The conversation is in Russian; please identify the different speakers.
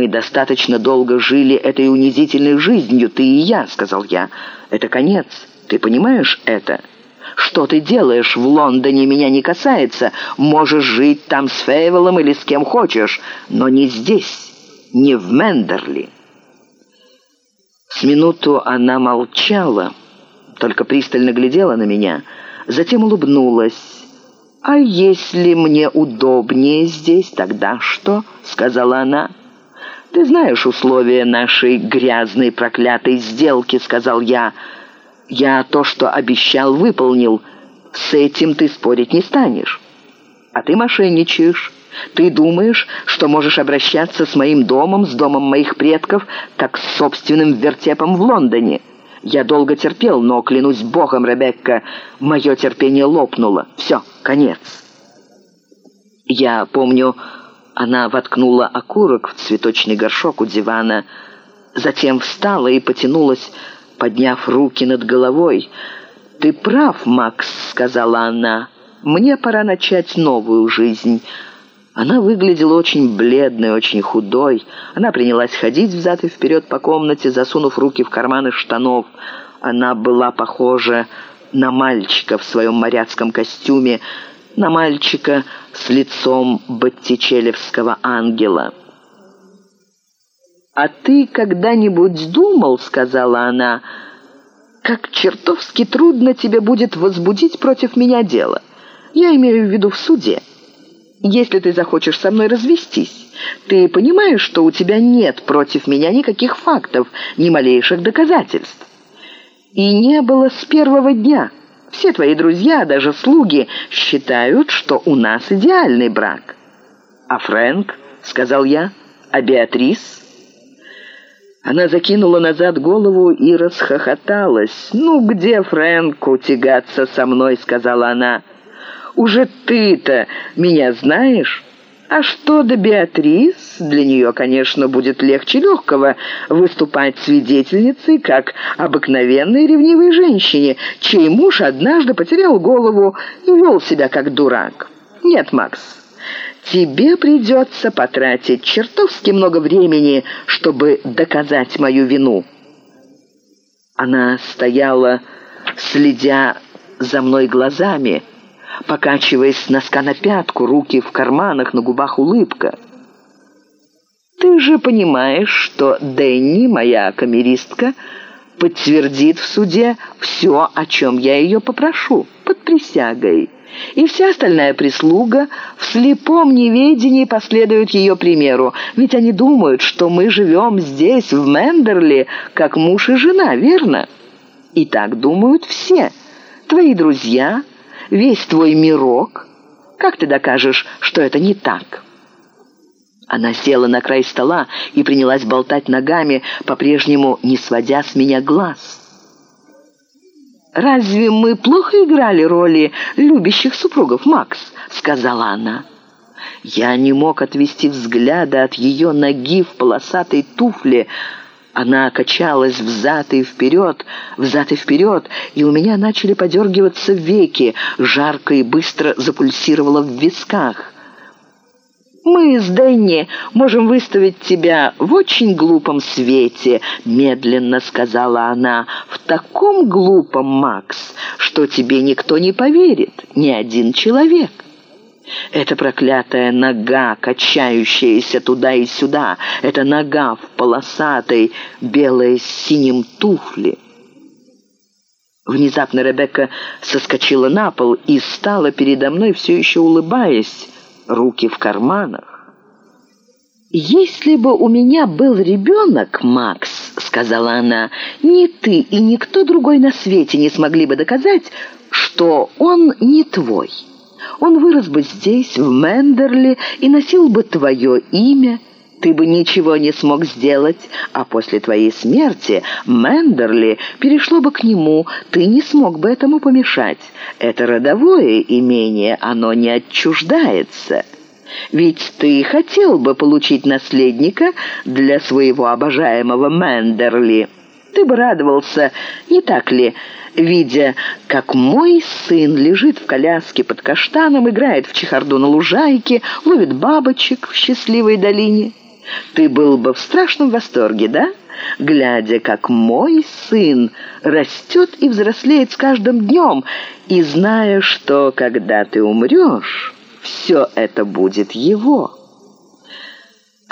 Speaker 1: «Мы достаточно долго жили этой унизительной жизнью, ты и я», — сказал я. «Это конец. Ты понимаешь это?» Что ты делаешь в Лондоне, меня не касается. Можешь жить там с Фейвелом или с кем хочешь, но не здесь, не в Мендерли». С минуту она молчала, только пристально глядела на меня, затем улыбнулась. «А если мне удобнее здесь, тогда что?» — сказала она. «Ты знаешь условия нашей грязной проклятой сделки», — сказал я. «Я то, что обещал, выполнил. С этим ты спорить не станешь. А ты мошенничаешь. Ты думаешь, что можешь обращаться с моим домом, с домом моих предков, как с собственным вертепом в Лондоне. Я долго терпел, но, клянусь богом, Ребекка, мое терпение лопнуло. Все, конец». Я помню, она воткнула окурок в цветочный горшок у дивана, затем встала и потянулась, подняв руки над головой. «Ты прав, Макс», — сказала она. «Мне пора начать новую жизнь». Она выглядела очень бледной, очень худой. Она принялась ходить взад и вперед по комнате, засунув руки в карманы штанов. Она была похожа на мальчика в своем моряцком костюме, на мальчика с лицом Боттичелевского ангела. «А ты когда-нибудь думал, — сказала она, — как чертовски трудно тебе будет возбудить против меня дело? Я имею в виду в суде. Если ты захочешь со мной развестись, ты понимаешь, что у тебя нет против меня никаких фактов, ни малейших доказательств. И не было с первого дня». Все твои друзья, даже слуги, считают, что у нас идеальный брак». «А Фрэнк?» — сказал я. «А Беатрис?» Она закинула назад голову и расхохоталась. «Ну, где Фрэнку тягаться со мной?» — сказала она. «Уже ты-то меня знаешь?» А что до Беатрис, для нее, конечно, будет легче легкого выступать свидетельницей, как обыкновенной ревнивой женщине, чей муж однажды потерял голову и вел себя как дурак. Нет, Макс, тебе придется потратить чертовски много времени, чтобы доказать мою вину». Она стояла, следя за мной глазами, покачиваясь с носка на пятку, руки в карманах, на губах улыбка. «Ты же понимаешь, что Дэнни, моя камеристка, подтвердит в суде все, о чем я ее попрошу, под присягой. И вся остальная прислуга в слепом неведении последует ее примеру, ведь они думают, что мы живем здесь, в Мендерли, как муж и жена, верно? И так думают все. Твои друзья, весь твой мирок? Как ты докажешь, что это не так?» Она села на край стола и принялась болтать ногами, по-прежнему не сводя с меня глаз. «Разве мы плохо играли роли любящих супругов, Макс?» — сказала она. Я не мог отвести взгляда от ее ноги в полосатой туфле, она качалась взад и вперед, взад и вперед, и у меня начали подергиваться веки, жарко и быстро запульсировало в висках. «Мы с Дэнни можем выставить тебя в очень глупом свете», — медленно сказала она. «В таком глупом, Макс, что тебе никто не поверит, ни один человек». Эта проклятая нога, качающаяся туда и сюда, эта нога в полосатой, белой с синим туфле. Внезапно Ребекка соскочила на пол и стала передо мной, все еще улыбаясь, руки в карманах. «Если бы у меня был ребенок, Макс, — сказала она, — ни ты и никто другой на свете не смогли бы доказать, что он не твой». Он вырос бы здесь, в Мендерли, и носил бы твое имя. Ты бы ничего не смог сделать, а после твоей смерти Мендерли перешло бы к нему, ты не смог бы этому помешать. Это родовое имение, оно не отчуждается». Ведь ты хотел бы получить наследника для своего обожаемого Мендерли. Ты бы радовался, не так ли, видя, как мой сын лежит в коляске под каштаном, играет в чехарду на лужайке, ловит бабочек в счастливой долине. Ты был бы в страшном восторге, да? Глядя, как мой сын растет и взрослеет с каждым днем, и зная, что, когда ты умрешь, все это будет его».